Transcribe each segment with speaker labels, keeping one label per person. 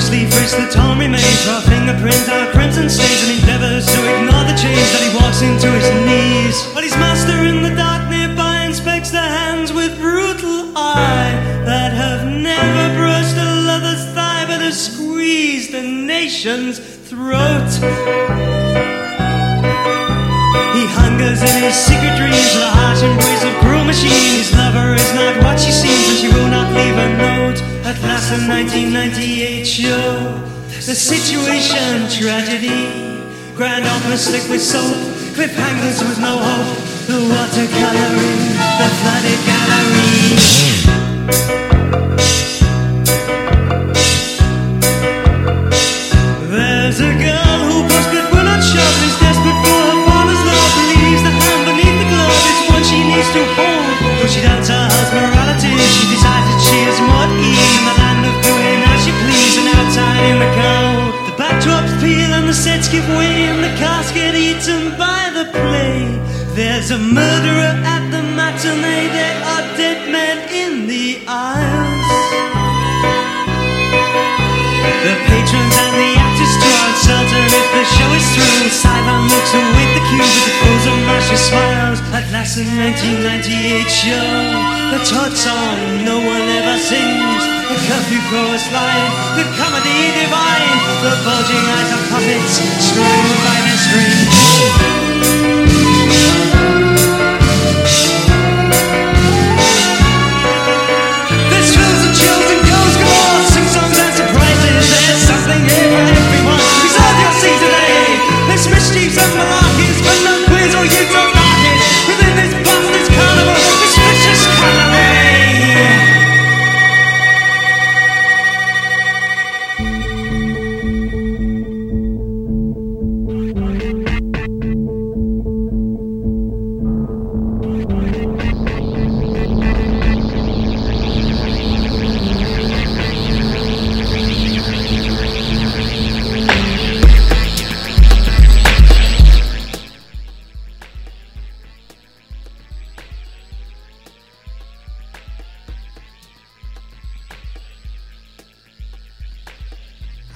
Speaker 1: Briskly the torn remains, raw fingerprint on crimson stains, and endeavors to ignore the change that he walks into his knees. But his master in the dark nearby inspects the hands with brutal eye that have never brushed a lover's thigh, but have squeezed a nation's throat. He hungers in his secret dreams the harsh embrace of cruel machine. His lover is not what she seems, and she will not leave at last in 1998 show. The situation tragedy. Grand office slick with soap. Cliffhangers with no hope. The water gallery. The flooded gallery. There's a girl who puts good will on shelf Is desperate for her father's love. Believes the hand beneath the glove Is what she needs to hold. Push she out to her morality she is In the land of doing as she And outside in the cold The backdrops peel and the sets give way And the cast get eaten by the play. There's a murderer at the matinee. There are dead men in the aisles. The patrons and the actors are uncertain if the show is through. Looks the the of smiles. Last, the 1998 show, the Todd song no one ever sings. The curfew chorus line, the comedy divine, the bulging eyes of puppets strung by their strings.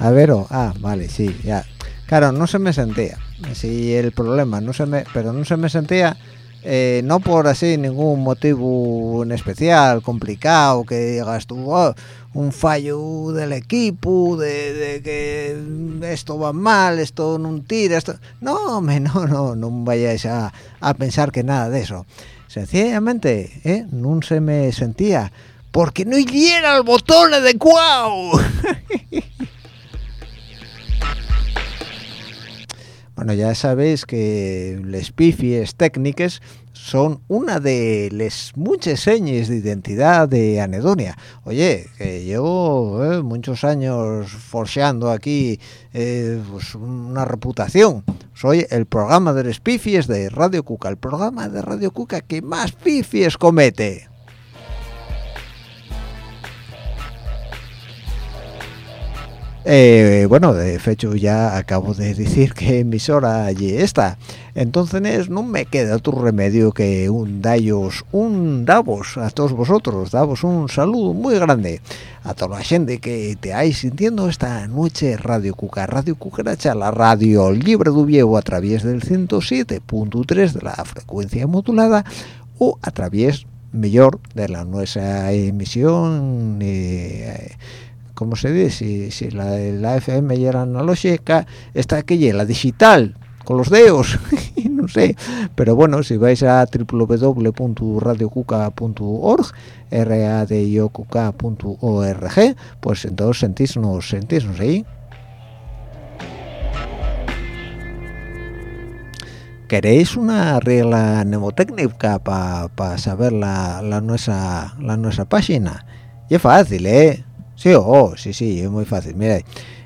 Speaker 2: A ver, o- ah, vale, sí, ya. Claro, no se me sentía. Sí, el problema, no se me, pero no se me sentía eh, no por así ningún motivo en especial, complicado, que digas tú, "Oh, un fallo del equipo, de, que esto va mal, esto no tira, esto... No, hombre, no, no, no vayáis a, a pensar que nada de eso. Sencillamente, ¿eh? no se me sentía, porque no hiriera el botón adecuado. Bueno, ya sabéis que las pifies técnicas son una de las muchas señas de identidad de Anedonia. Oye, que llevo eh, muchos años forjeando aquí eh, pues una reputación. Soy el programa de las pifies de Radio Cuca, el programa de Radio Cuca que más pifies comete. Eh, bueno, de hecho ya acabo de decir que emisora allí está. entonces no me queda otro remedio que un dallos un davos a todos vosotros davos un saludo muy grande a toda la gente que te hay sintiendo esta noche Radio Cuca Radio Cucaracha la radio libre de Viejo a través del 107.3 de la frecuencia modulada o a través mejor de la nuestra emisión eh, ¿cómo se dice? Si, la, la FM ya era analógica, esta que la digital, con los dedos, no sé. Pero bueno, si vais a www.radiocuca.org, radiocuca.org, pues entonces sentísnos, sentísnos ahí. ¿Queréis una regla mnemotécnica para saber la, la, nuestra, la nuestra página? Y es fácil, ¿eh? Sí, oh, sí, sí, es muy fácil. Mira,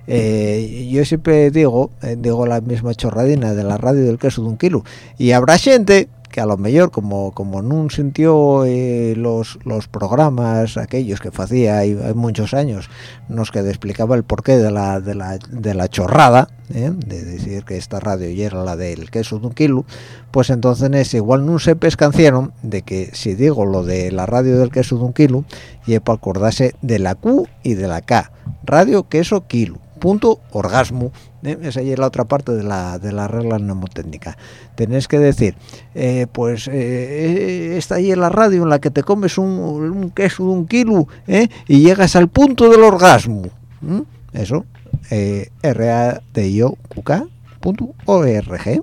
Speaker 2: eh, yo siempre digo, eh, digo la misma chorradina de la radio del queso de un kilo. Y habrá gente a lo mejor, como como no sintió eh, los, los programas aquellos que hacía hay, muchos años, nos que explicaba el porqué de la, de la, de la chorrada, de decir que esta radio ya era la del queso de un kilo, pues entonces igual no se pescancieron de que si digo lo de la radio del queso de un kilo, y para acordarse de la Q y de la K, radio queso kilo punto orgasmo ¿eh? esa es la otra parte de la, de la regla mnemotécnica. Tenés que decir eh, pues eh, está ahí en la radio en la que te comes un, queso de un kilo y llegas al punto del orgasmo eso r a d i o q -K org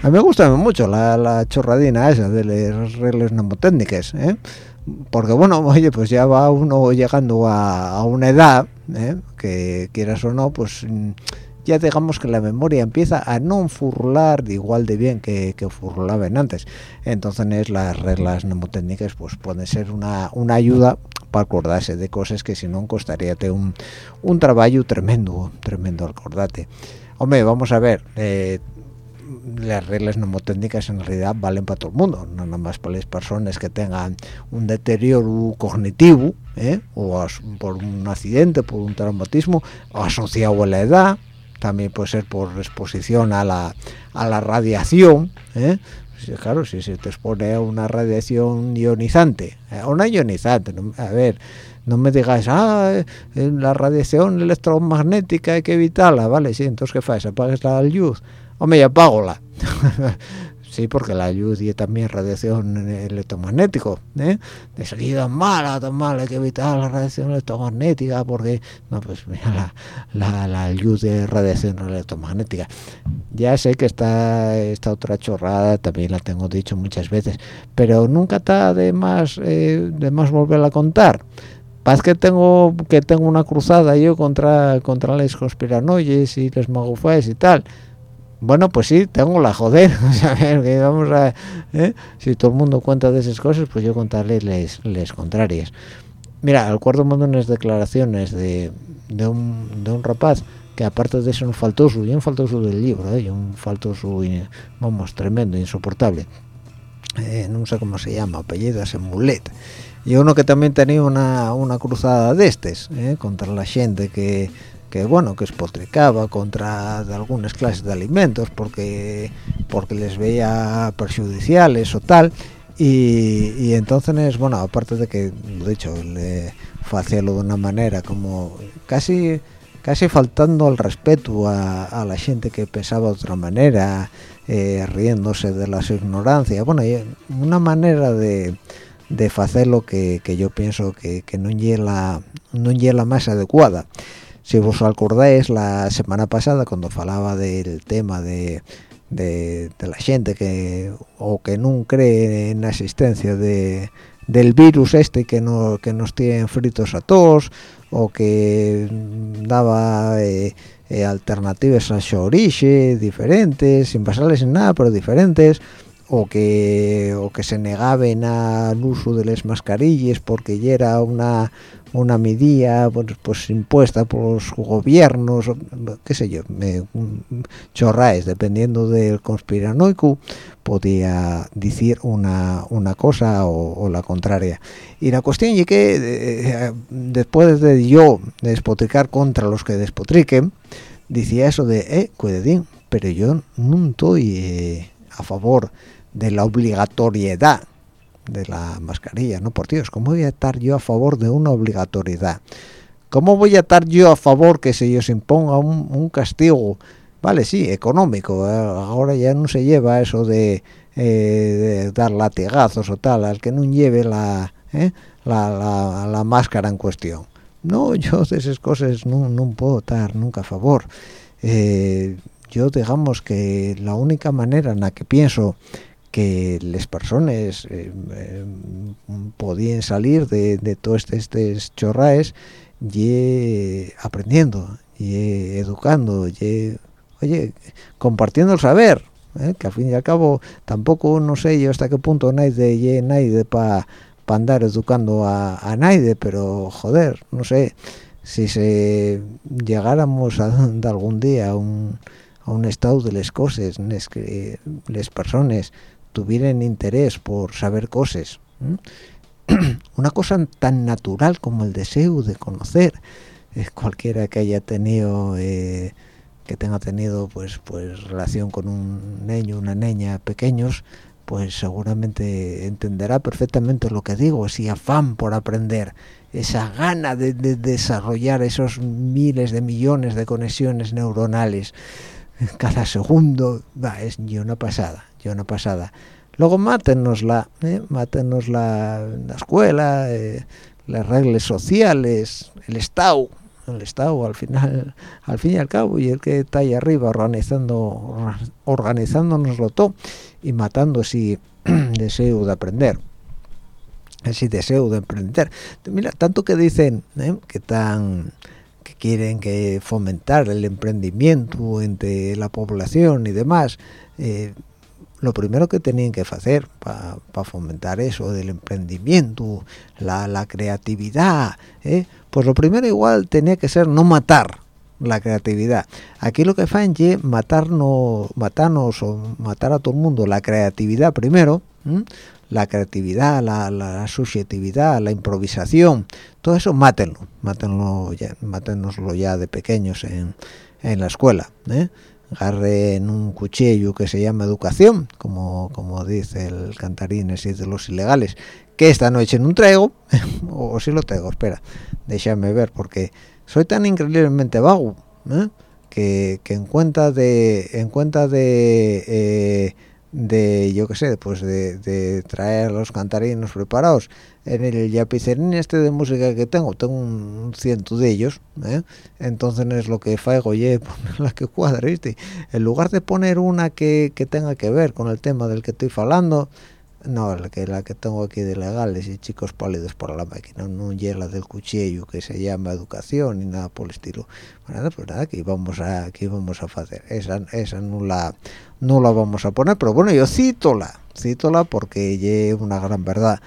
Speaker 2: A mí me gusta mucho la, chorradina esa de las reglas mnemotécnicas, ¿eh? porque bueno, oye, pues ya va uno llegando a, una edad, ¿eh? que quieras o no, pues ya digamos que la memoria empieza a no furlar de igual de bien que, que furlaban antes. Entonces las reglas mnemotécnicas pues pueden ser una, una ayuda para acordarse de cosas que si no costaría un, un trabajo tremendo, tremendo acordarte. Hombre, vamos a ver, eh, las reglas mnemotécnicas en realidad valen para todo el mundo, no nada más para las personas que tengan un deterioro cognitivo, ¿eh? o por un accidente, por un traumatismo, asociado a la edad, también puede ser por exposición a la, a la radiación, ¿eh? claro, si se te expone a una radiación ionizante, a una ionizante, a ver, no me digas, ah, eh, la radiación electromagnética hay que evitarla, vale, sí, entonces ¿qué haces? ¿Apagas la luz? Hombre, ya la sí, porque la luz y también radiación electromagnética, ¿eh? De salida mala, tan mala, hay que evitar la radiación electromagnética porque, no, pues mira, la, la, luz de radiación electromagnética. Ya sé que está esta otra chorrada, también la tengo dicho muchas veces, pero nunca está de más, eh, de más volverla a contar. Paz que tengo que tengo una cruzada yo contra contra las conspiranoides y los magufáes y tal bueno, pues sí, tengo la joder, que vamos a, ¿eh? si todo el mundo cuenta de esas cosas, pues yo contarles les, contrarias. Mira, acuerdo unas declaraciones de, de, un, de un rapaz que aparte de ser un faltoso, y un faltoso del libro, ¿eh? un faltoso, vamos, tremendo, insoportable, eh, no sé cómo se llama, apellido en mulet, y uno que también tenía una, una cruzada de estos, ¿eh? contra la gente que que bueno que espotricaba contra algunas clases de alimentos porque porque les veía perjudiciales o tal y, entonces bueno aparte de que de hecho le hacíalo de una manera como casi casi faltando al respeto a, la gente que pensaba de otra manera eh, riéndose de las ignorancias bueno una manera de de hacerlo que, que yo pienso que, no la no la más adecuada si vos acordáis la semana pasada cuando falaba del tema de, la gente que o que no cree en la existencia de, del virus este que no que nos tienen fritos a todos o que daba eh, eh, alternativas a su origen diferentes sin pasarles en nada pero diferentes o que o que se negaban al uso de las mascarillas porque ya era una una medida pues, pues, impuesta por los gobiernos qué sé yo chorraes dependiendo del conspiranoico podía decir una, una cosa o, la contraria. Y la cuestión es que eh, después de yo despotricar contra los que despotriquen decía eso de eh cuidadín pero yo no estoy eh, a favor de la obligatoriedad de la mascarilla, no por Dios, ¿cómo voy a estar yo a favor de una obligatoriedad? ¿Cómo voy a estar yo a favor que se os imponga un, castigo, vale, sí, económico, eh, ahora ya no se lleva eso de, eh, dar latigazos o tal, al que no lleve la, eh, la, la, máscara en cuestión. No, yo de esas cosas no, no puedo estar nunca a favor. yo digamos que la única manera en la que pienso que las personas eh, eh, podían salir de, de todos estos chorraes y aprendiendo y educando y oye compartiendo el saber ¿eh? que al fin y al cabo tampoco no sé yo hasta qué punto nadie nadie para andar educando a, a nadie pero joder no sé si se llegáramos a, algún día a un, a un estado de las cosas que las personas tuvieran interés por saber cosas una cosa tan natural como el deseo de conocer eh, cualquiera que haya tenido eh, que tenga tenido pues pues relación con un niño una niña pequeños pues seguramente entenderá perfectamente lo que digo ese afán por aprender esa gana de, desarrollar esos miles de millones de conexiones neuronales cada segundo va es una pasada yo una pasada luego mátenosla ¿eh? mátenosla la escuela eh, las reglas sociales el estado el estado al final al fin y al cabo y el que está ahí arriba organizando organizándonoslo todo y matando ese deseo de aprender ese deseo de emprender mira tanto que dicen ¿eh? que tan que quieren que fomentar el emprendimiento entre la población y demás eh, lo primero que tenían que hacer para fomentar eso del emprendimiento, la, creatividad, ¿eh? pues lo primero igual tenía que ser no matar la creatividad. Aquí lo que hacen es matarnos, matarnos o matar a todo el mundo la creatividad primero, la creatividad, la, la, subjetividad, la improvisación, todo eso mátenlo, mátenlo ya, mátenoslo ya de pequeños en, la escuela. ¿eh? Agarre en un cuchillo que se llama educación, como, como dice el cantarín ese de los ilegales, que esta noche no traigo, o, si lo traigo, espera, déjame ver, porque soy tan increíblemente vago, ¿eh? que, que, en cuenta de, en cuenta de, eh, de yo qué sé, pues de, de traer los cantarinos preparados, en el yapicerín este de música que tengo tengo un ciento de ellos ¿eh? entonces es lo que faigo oye poner la que cuadra ¿viste? en lugar de poner una que, que, tenga que ver con el tema del que estoy hablando no la que la que tengo aquí de legales y chicos pálidos por la máquina no es la del cuchillo que se llama educación ni nada por el estilo. Bueno, pues nada que vamos a aquí vamos a hacer. Esa esa no la no la vamos a poner pero bueno yo cítola cítola porque es una gran verdad.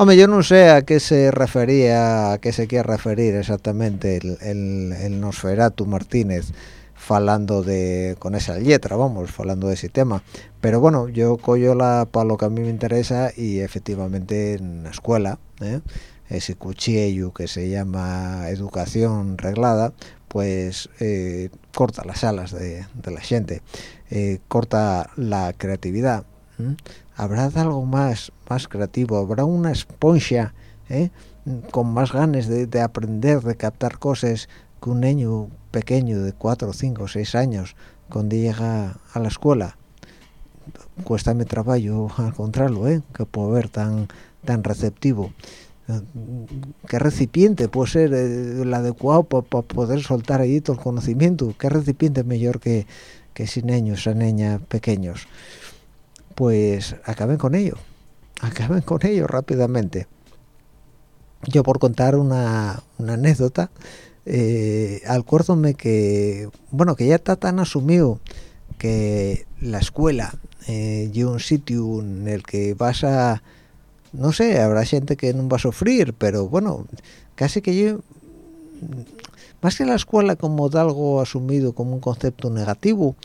Speaker 2: Hombre, yo no sé a qué se refería, a qué se quiere referir exactamente el, el, Nosferatu Martínez falando de con esa letra, vamos, falando de ese tema. Pero bueno, yo cojo la para lo que a mí me interesa y efectivamente en la escuela, ¿eh? ese cuchillo que se llama educación reglada, pues eh, corta las alas de, la gente, eh, corta la creatividad habrá algo más más creativo habrá una esponja ¿eh? con más ganas de, aprender de captar cosas que un niño pequeño de 4, 5, 6 años cuando llega a la escuela cuesta mi trabajo encontrarlo ¿eh? que puedo ver tan tan receptivo qué recipiente puede ser eh, el adecuado para poder soltar ahí todo el conocimiento qué recipiente mejor que que si niños o niñas pequeños pues acaben con ello, acaben con ello rápidamente. Yo por contar una, anécdota, eh, acuérdome que, bueno, que ya está tan asumido que la escuela eh, y un sitio en el que vas a, no sé, habrá gente que no va a sufrir, pero bueno, casi que yo más que la escuela como de algo asumido como un concepto negativo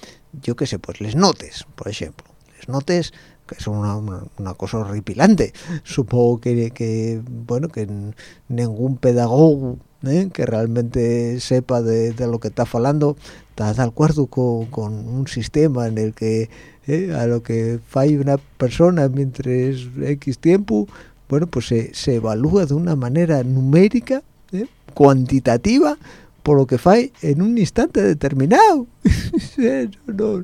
Speaker 2: yo qué sé pues les notes por ejemplo. Les notes que es una, una, cosa horripilante supongo que, que bueno que ningún pedagogo ¿eh? que realmente sepa de, lo que está hablando está de acuerdo con, con, un sistema en el que ¿eh? a lo que falla una persona mientras X tiempo bueno pues se, se evalúa de una manera numérica ¿eh? cuantitativa por lo que fai en un instante determinado. no,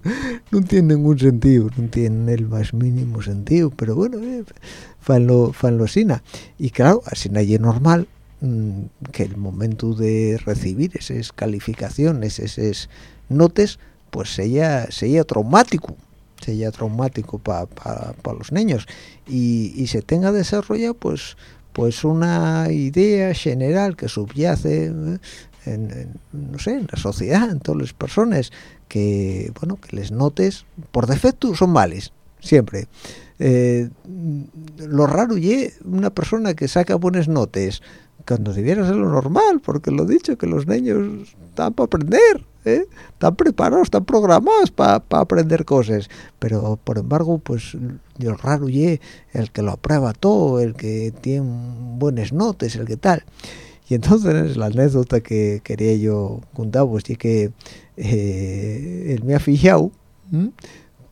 Speaker 2: no, tiene ningún sentido, no tiene el más mínimo sentido, pero bueno, eh, fan lo, fan lo sina. Y claro, así nadie es normal mmm, que el momento de recibir esas calificaciones, esas notes, pues sea, sea traumático sea traumático para pa, pa los niños y, y se tenga desarrollado pues pues una idea general que subyace ¿eh? en, no sé, en la sociedad, en todas las personas, que, bueno, que les notes, por defecto son males, siempre. Eh, lo raro y una persona que saca buenas notas, cuando debiera ser lo normal, porque lo dicho, que los niños están para aprender, ¿eh? están preparados, están programados para aprender cosas, pero por embargo, pues lo raro y el que lo aprueba todo, el que tiene buenas notas, el que tal. Y entonces la anécdota que quería yo contar, pues es que eh, él me ha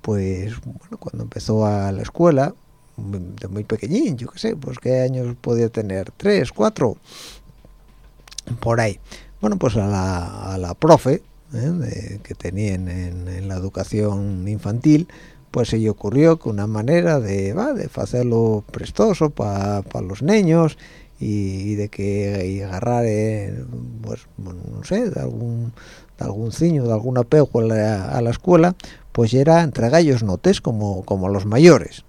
Speaker 2: pues bueno, cuando empezó a la escuela, de muy pequeñín, yo qué sé, pues qué años podía tener, tres, cuatro, por ahí. Bueno, pues a la, a la profe ¿eh? que tenían en, la educación infantil, pues se le ocurrió que una manera de, va, de hacerlo prestoso para los niños y, de que y agarrar eh, pues no sé de algún de algún ciño de algún apego a la, escuela pues era entregar ellos notes como como los mayores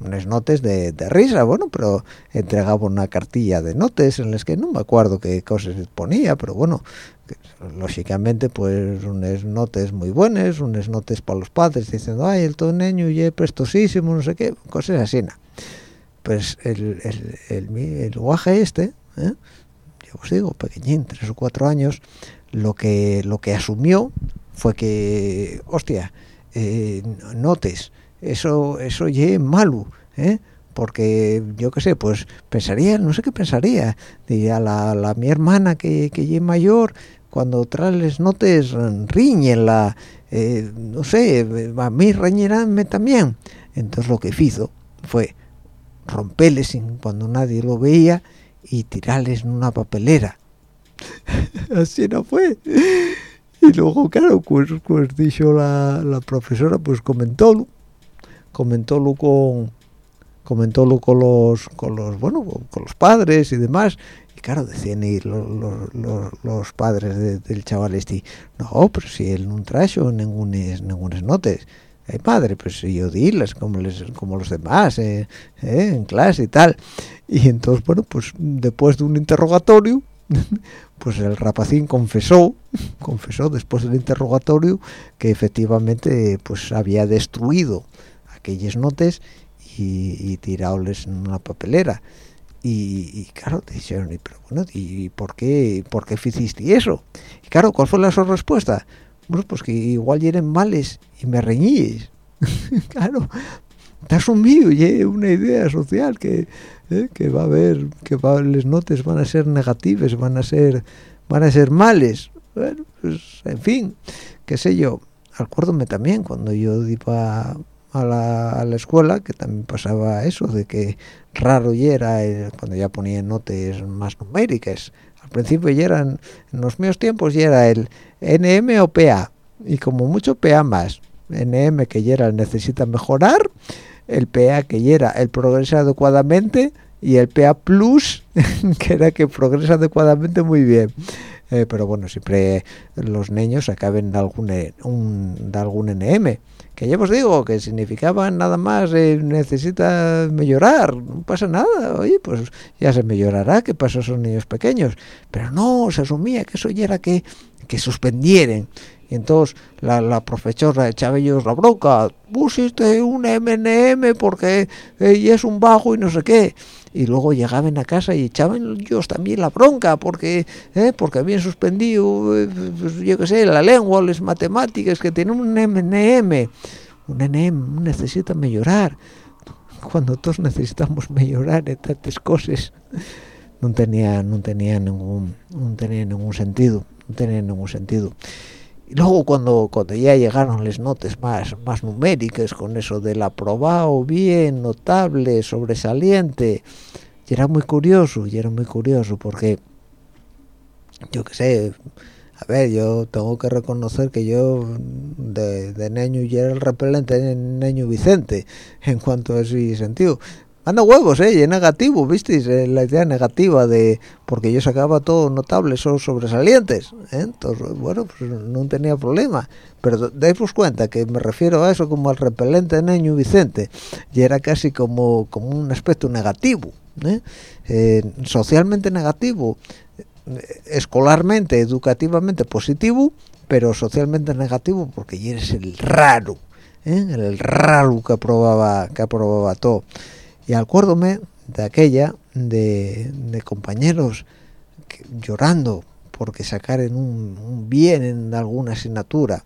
Speaker 2: unas notes de, risa, bueno, pero entregaba una cartilla de notes en las que no me acuerdo qué cosas ponía, pero bueno, lógicamente pues unas notes muy buenas, unas notes para los padres diciendo, ay, el todo niño ya prestosísimo, no sé qué, cosas así, ¿no? Pues el, el, el, guaje este, ¿eh? yo os digo, pequeñín, tres o cuatro años, lo que lo que asumió fue que, hostia, eh, notes, eso eso ye malo, ¿eh? porque yo qué sé, pues pensaría, no sé qué pensaría, diría la, la mi hermana que, que ye mayor, cuando trae las notes riñen la, eh, no sé, a mí reñeranme también. Entonces lo que hizo fue romperles cuando nadie lo veía y tirarles en una papelera. Así no fue. Y luego, claro, pues, pues dijo la, la profesora, pues comentólo, comentólo con comentólo con los con los bueno con los padres y demás y claro decían ir los, los, padres del chaval este no pero si él no trae ningunas ninguna notas Ay, madre, pues yo dilas como, les, como los demás, eh, eh, en clase y tal. Y entonces, bueno, pues después de un interrogatorio, pues el rapacín confesó, confesó después del interrogatorio que efectivamente pues había destruido aquellas notas y, y en una papelera. Y, claro, te dijeron, pero bueno, ¿y por qué, por qué hiciste eso? Y claro, ¿cuál fue la su respuesta? Pues que igual eran males y me reñís. claro, está asumido y una idea social que, eh, que va a haber, que va, les notes van a ser negativas, van a ser, van a ser males. Pues, en fin, qué sé yo. Acuérdome también cuando yo iba a la, a la, escuela que también pasaba eso de que raro y era cuando ya ponía notas más numéricas al principio ya eran en los míos tiempos ya era el NM o PA y como mucho PA más. NM que ya era necesita mejorar el PA que ya era el progresa adecuadamente y el PA Plus que era que progresa adecuadamente muy bien. Eh, pero bueno siempre los niños acaben de algún un, de algún NM que ya os digo que significaba nada más eh, necesita mejorar no pasa nada. Oye pues ya se mejorará que pasa son niños pequeños. Pero no se asumía que eso ya era que que suspendieran. Y entonces la, la profesora echaba ellos la bronca pusiste un MNM porque ella es un bajo y no sé qué y luego llegaban a casa y echaban ellos también la bronca porque ¿eh? porque habían suspendido eh, yo qué sé la lengua las matemáticas que tienen un NM un NM necesita mejorar. Cuando todos necesitamos mejorar en tantas cosas no tenía no tenía ningún no tenía ningún sentido no tenía ningún sentido. Y luego cuando cuando ya llegaron las notas más más numéricas con eso del aprobado bien notable sobresaliente y era muy curioso y era muy curioso porque yo qué sé a ver yo tengo que reconocer que yo de, de niño ya era el repelente de niño Vicente en cuanto a ese sentido anda huevos eh y negativo visteis eh, la idea negativa de porque yo sacaba todo notables o sobresalientes ¿eh? entonces bueno pues no tenía problema pero dais cuenta que me refiero a eso como al repelente de niño Vicente y era casi como como un aspecto negativo ¿eh? socialmente negativo escolarmente educativamente positivo pero socialmente negativo porque eres el raro el raro que aprobaba que aprobaba todo y acuérdome de aquella de, compañeros llorando porque sacaren un, bien en alguna asignatura.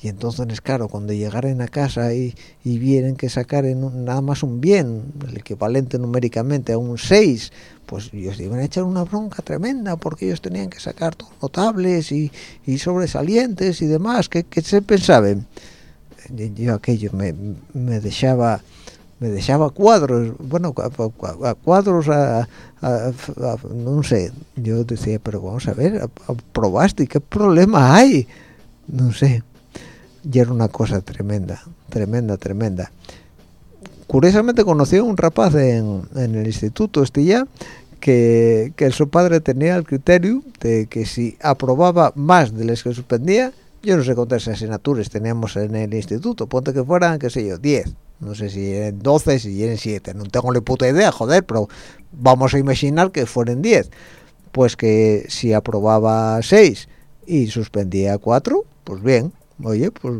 Speaker 2: Y entonces claro cuando llegaren a casa y, y vienen que sacaren nada más un bien el equivalente numéricamente a un 6 pues ellos iban a echar una bronca tremenda porque ellos tenían que sacar todos notables y, y sobresalientes y demás. Que, se pensaban yo aquello me, me dejaba me dejaba cuadros, bueno, a, cuadros, a, no sé, yo decía, pero vamos a ver, probaste, ¿qué problema hay? No sé, y era una cosa tremenda, tremenda, tremenda. Curiosamente conocí a un rapaz en, el instituto este ya, que, que su padre tenía el criterio de que si aprobaba más de las que suspendía, yo no sé cuántas asignaturas teníamos en el instituto, ponte que fueran, qué sé yo, 10 no sé si en 12, si en 7, no tengo ni puta idea, joder, pero vamos a imaginar que fueran 10. Pues que si aprobaba 6 y suspendía 4, pues bien, oye, pues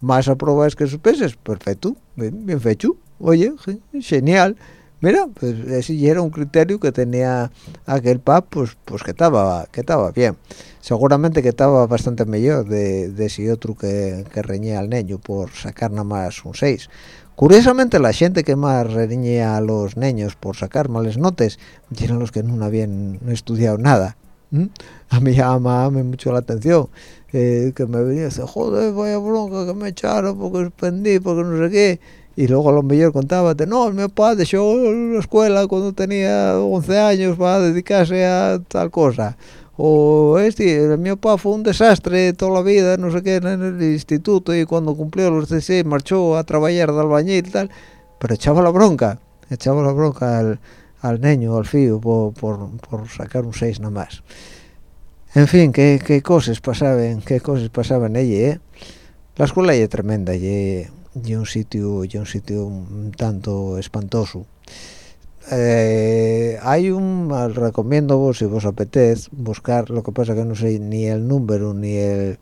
Speaker 2: más aprobas que suspenses, perfecto, bien, bien fecho, oye, genial. Mira, pues ese era un criterio que tenía aquel pub, pues, pues que estaba, que estaba bien. Seguramente que estaba bastante mejor de, de otro que, que reñía al niño por sacar nada más un 6. Curiosamente, la gente que más reñía a los niños por sacar males notes eran los que no habían estudiado nada. A mí llama mucho la atención. Eh, que me venía y dice, joder, vaya bronca que me echaron porque suspendí, porque no sé qué y luego a lo mejor contaba no mi papá dejó la escuela cuando tenía 11 años para dedicarse a tal cosa o este mi papá fue un desastre toda la vida no sé qué en el instituto y cuando cumplió los 16 marchó a trabajar de albañil y tal pero echaba la bronca echaba la bronca al, al niño al fío por, por, por, sacar un 6 nada más en fin qué, qué cosas pasaban qué cosas pasaban ella ¿eh? la escuela es tremenda y un sitio y un sitio un tanto espantoso eh, hay un recomiendo vos si vos apetece buscar lo que pasa que no sé ni el número ni el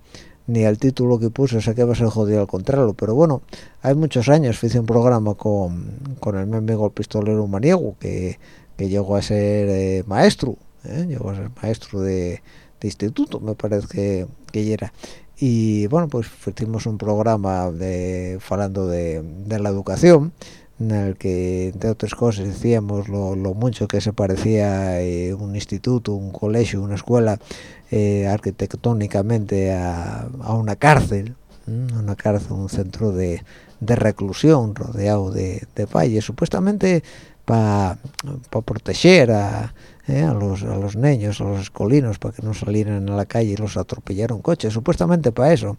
Speaker 2: ni el título que puse o sea que va a ser jodido al contrario pero bueno hay muchos años hice un programa con, con el mi amigo el pistolero maniego que, que llegó a ser eh, maestro ¿eh? llegó a ser maestro de, de instituto me parece que, que era y bueno pues hicimos un programa de hablando de, la educación en el que entre otras cosas decíamos lo, mucho que se parecía eh, un instituto un colegio una escuela eh, arquitectónicamente a, una cárcel una cárcel un centro de, reclusión rodeado de, de supuestamente para proteger a ¿eh? a, los, a los niños, a los escolinos, para que no salieran a la calle y los atropellaron coches, supuestamente para eso.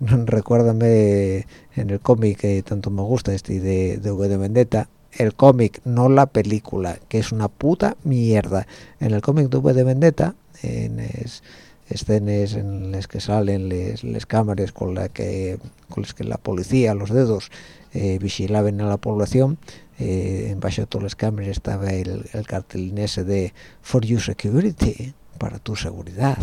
Speaker 2: Recuérdame en el cómic que tanto me gusta este de, de V de Vendetta, el cómic, no la película, que es una puta mierda. En el cómic de V de Vendetta, en escenas en las que salen las cámaras con la que con las que la policía los dedos eh, vigilaban a la población eh, en bajo de todas las cámaras estaba el, el de For Your Security, para tu seguridad.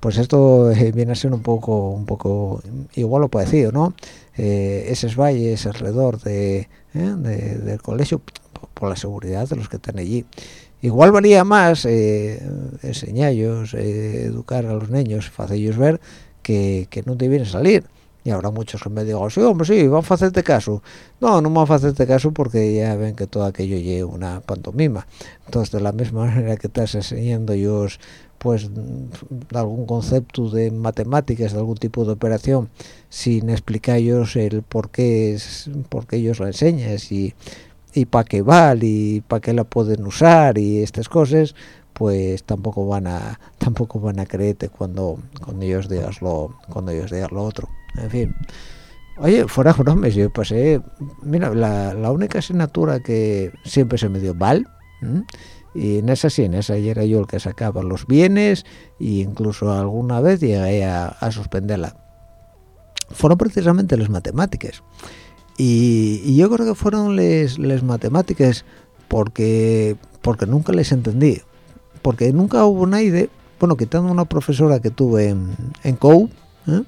Speaker 2: Pues esto eh, viene a ser un poco, un poco igual lo parecido, ¿no? Eh, esos valles alrededor de, del colegio, por la seguridad de los que están allí igual valía más eh, enseñarlos eh, educar a los niños hacerlos ver que, que no debían salir y habrá muchos que me digan sí hombre sí van a hacerte caso no no van a hacerte caso porque ya ven que todo aquello lleva una pantomima. Entonces de la misma manera que estás enseñando ellos pues algún concepto de matemáticas de algún tipo de operación sin explicarles el por qué es por qué ellos la enseñas y y para qué vale y para qué la pueden usar y estas cosas pues tampoco van a tampoco van a creerte cuando cuando ellos digas lo cuando ellos digan lo otro en fin. Oye fuera bromes yo pasé mira la, la única asignatura que siempre se me dio mal y en esa sí en esa era yo el que sacaba los bienes e incluso alguna vez llegué a, suspenderla. Fueron precisamente las matemáticas. Y, yo creo que fueron las matemáticas porque porque nunca les entendí. Porque nunca hubo nadie bueno quitando una profesora que tuve en, en COU ¿eh?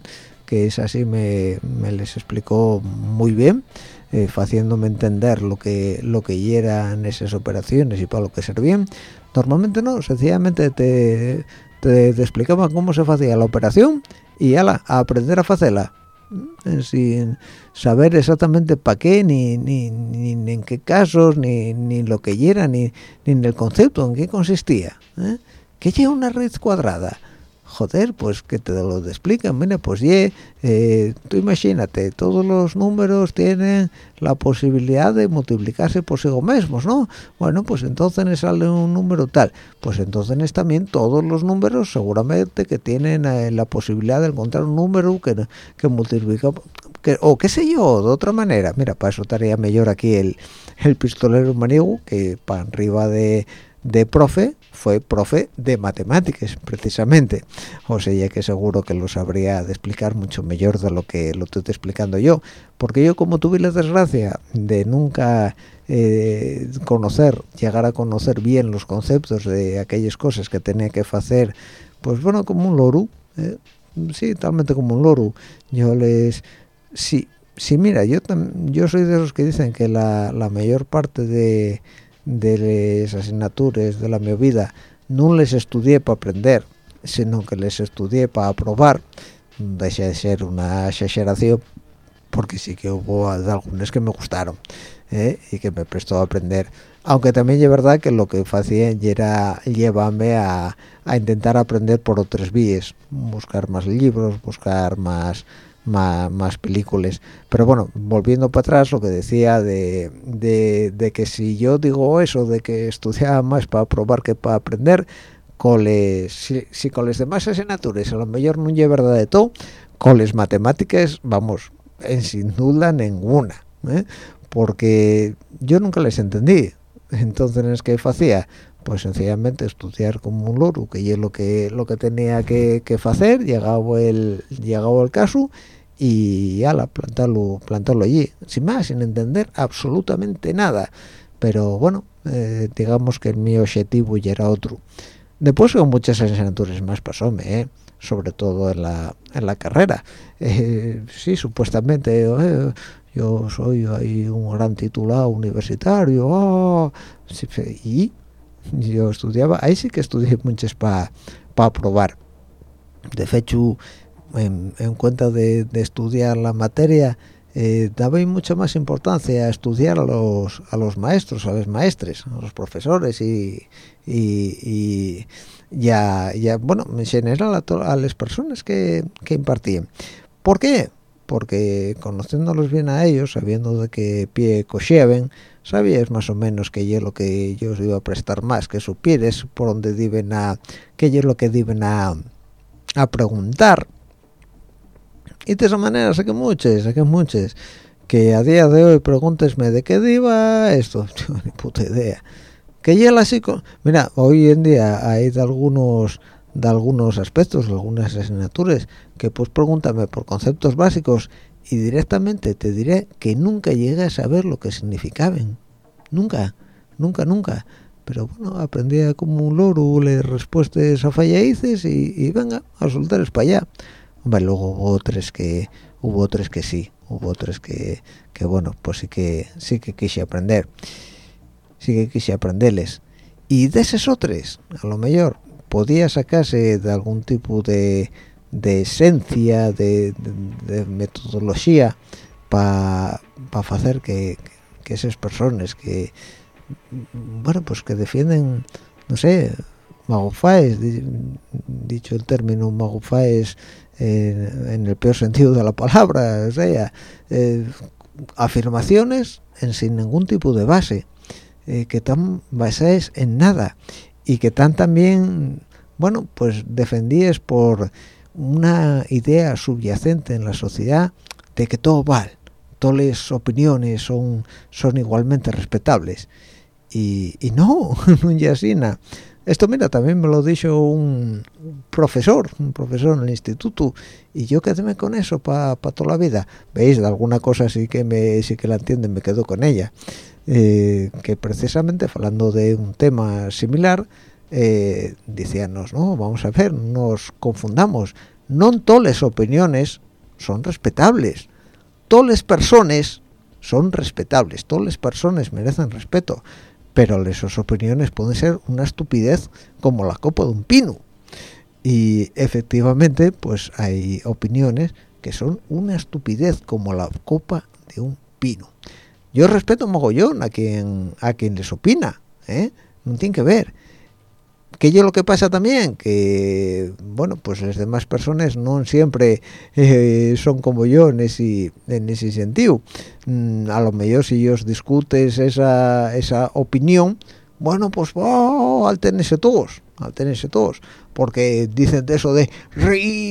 Speaker 2: Que es así me, les explicó muy bien eh, haciéndome entender lo que lo que eran esas operaciones y para lo que servían normalmente no sencillamente te, te, explicaban cómo se hacía la operación y ala, a aprender a hacerla eh, sin saber exactamente para qué ni, ni, ni, en qué casos ni, ni lo que era ni, ni en el concepto en qué consistía ¿eh? ¿qué lleva una red cuadrada? Joder, pues que te lo explican, mira, pues ye, eh, tú imagínate, todos los números tienen la posibilidad de multiplicarse por sí mismos, ¿no? Bueno, pues entonces sale un número tal, pues entonces también todos los números seguramente que tienen eh, la posibilidad de encontrar un número que, que multiplica, o qué sé yo, de otra manera, mira, para eso estaría mejor aquí el, el pistolero maniego, que para arriba de de profe fue profe de matemáticas precisamente. O sea ya que seguro que lo sabría de explicar mucho mejor de lo que lo estoy explicando yo porque yo como tuve la desgracia de nunca eh, conocer llegar a conocer bien los conceptos de aquellas cosas que tenía que hacer pues bueno como un loro eh, sí talmente como un loro yo les sí sí mira yo yo soy de los que dicen que la, la mayor parte de de las asignaturas de la mi vida no les estudié para aprender sino que les estudié para aprobar deja de ser una exageración porque sí que hubo algunas que me gustaron ¿eh? y que me prestó a aprender aunque también es verdad que lo que hacía era llevarme a, a intentar aprender por otras vías buscar más libros buscar más más, películas. Pero bueno volviendo para atrás lo que decía de, de, que si yo digo eso de que estudiaba más para probar que para aprender con si, si, con las demás asignaturas a lo mejor no es verdad de todo con las matemáticas vamos en sin duda ninguna ¿eh? porque yo nunca les entendí. Entonces qué hacía pues sencillamente estudiar como un loro que es lo que lo que tenía que, que hacer llegaba el llegaba el caso y ala, plantarlo, plantarlo allí, sin más, sin entender absolutamente nada. Pero bueno, eh, digamos que mi objetivo ya era otro. Después con muchas asignaturas más pasóme, ¿eh? sobre todo en la, en la carrera. Eh, sí, supuestamente eh, yo soy ahí un gran titulado universitario, oh, y yo estudiaba, ahí sí que estudié muchas para pa probar. De hecho, en, cuenta de, estudiar la materia, eh, daba mucha más importancia a estudiar a los, a los maestros, a los maestres, a los profesores y, y, ya, bueno, en general a, las personas que, que impartían. ¿Por qué? Porque conociéndolos bien a ellos, sabiendo de qué pie cocheaban, sabías más o menos que yo lo que yo os iba a prestar más, que supieres por dónde deben a, que yo lo que deben a, a preguntar y de esa manera sé que muchas, sé que muchas, que a día de hoy pregúntesme de qué diva esto, ni puta idea. Que ya la psico... Mira, hoy en día hay de algunos de algunos aspectos, algunas asignaturas, que pues pregúntame por conceptos básicos y directamente te diré que nunca llegué a saber lo que significaban. Nunca, nunca, nunca. Pero bueno, aprendí como un loro, le respuestas a fallaices y, y venga, a soltar para allá luego hubo otros que hubo otros que sí hubo otros que, que bueno pues sí que sí que quise aprender sí que quise aprenderles. Y de esos otros a lo mejor podía sacarse de algún tipo de, de esencia de, metodología para hacer que, que, esas personas que bueno pues que defienden no sé magufaes dicho el término magufaes en, el peor sentido de la palabra o sea eh, afirmaciones en sin ningún tipo de base eh, que están basadas en nada y que están también bueno pues defendíes por una idea subyacente en la sociedad de que todo vale todas las opiniones son son igualmente respetables. Y, no no esto mira también me lo dijo un profesor un profesor en el instituto y yo quedéme con eso para toda la vida. Veis de alguna cosa sí que me sí que la entienden me quedo con ella. Eh, que precisamente hablando de un tema similar eh, decíanos no vamos a ver nos confundamos. No todas opiniones son respetables. Todas las personas son respetables. Todas las personas merecen respeto pero esas opiniones pueden ser una estupidez como la copa de un pino. Y efectivamente pues hay opiniones que son una estupidez como la copa de un pino. Yo respeto mogollón a quien a quien les opina ¿eh? no tiene que ver que yo lo que pasa también que bueno pues las demás personas no siempre eh, son como yo en ese en ese sentido. Mm, a lo mejor si ellos discutes esa esa opinión bueno pues oh, tenerse todos tenerse todos porque dicen de eso de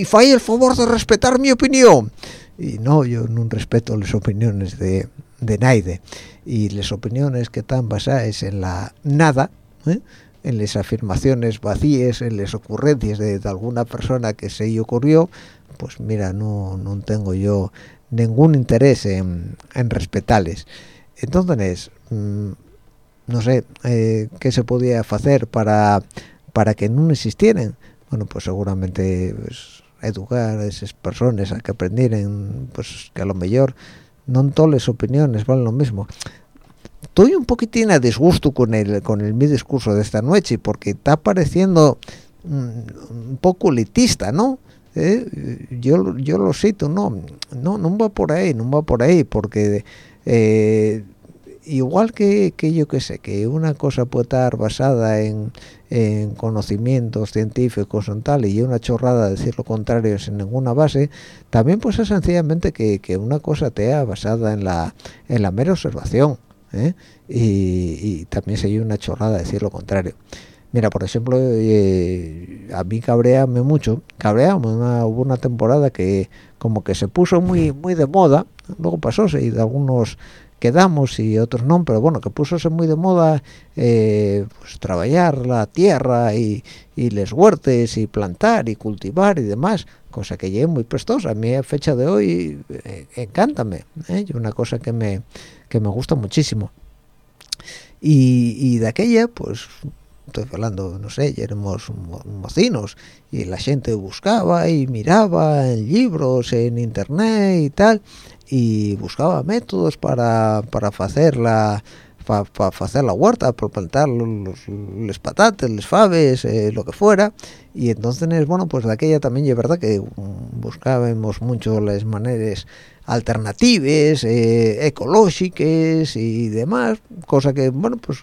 Speaker 2: falla el favor de respetar mi opinión y no yo no respeto las opiniones de de nadie. Y las opiniones que están basadas en la nada ¿eh? En las afirmaciones vacías, en las ocurrencias de, alguna persona que se le ocurrió, pues mira, no, no tengo yo ningún interés en, en respetarles. Entonces, mm, no sé, eh, ¿qué se podía hacer para, para que no existieran? Bueno, pues seguramente pues, educar a esas personas a que aprendieran, pues que a lo mejor no todas opiniones valen lo mismo estoy un poquitín a disgusto con el con el mi discurso de esta noche porque está pareciendo mm, un poco elitista no ¿Eh? yo yo lo cito no no no va por ahí no va por ahí porque eh, igual que, que yo que sé que una cosa puede estar basada en, en conocimientos científicos tal y una chorrada decir lo contrario sin ninguna base también pues es sencillamente que, que una cosa sea basada en la en la mera observación ¿eh? y, también se una chorrada decir lo contrario. Mira por ejemplo eh, a mí cabreame mucho cabreamos hubo una temporada que como que se puso muy muy de moda luego pasóse y de algunos quedamos y otros no pero bueno que pusose muy de moda eh, pues trabajar la tierra y, y les huertes y plantar y cultivar y demás cosa que lleve muy prestosa a mí a fecha de hoy eh, encántame ¿eh? una cosa que me que me gusta muchísimo y, de aquella pues estoy hablando no sé éramos mocinos y la gente buscaba y miraba en libros en internet y tal y buscaba métodos para para hacer la para hacer la huerta, para plantar los patates, los faves, eh, lo que fuera. Y entonces, bueno, pues de aquella también es verdad que buscábamos mucho las maneras alternativas, eh, ecológicas y demás, cosa que, bueno, pues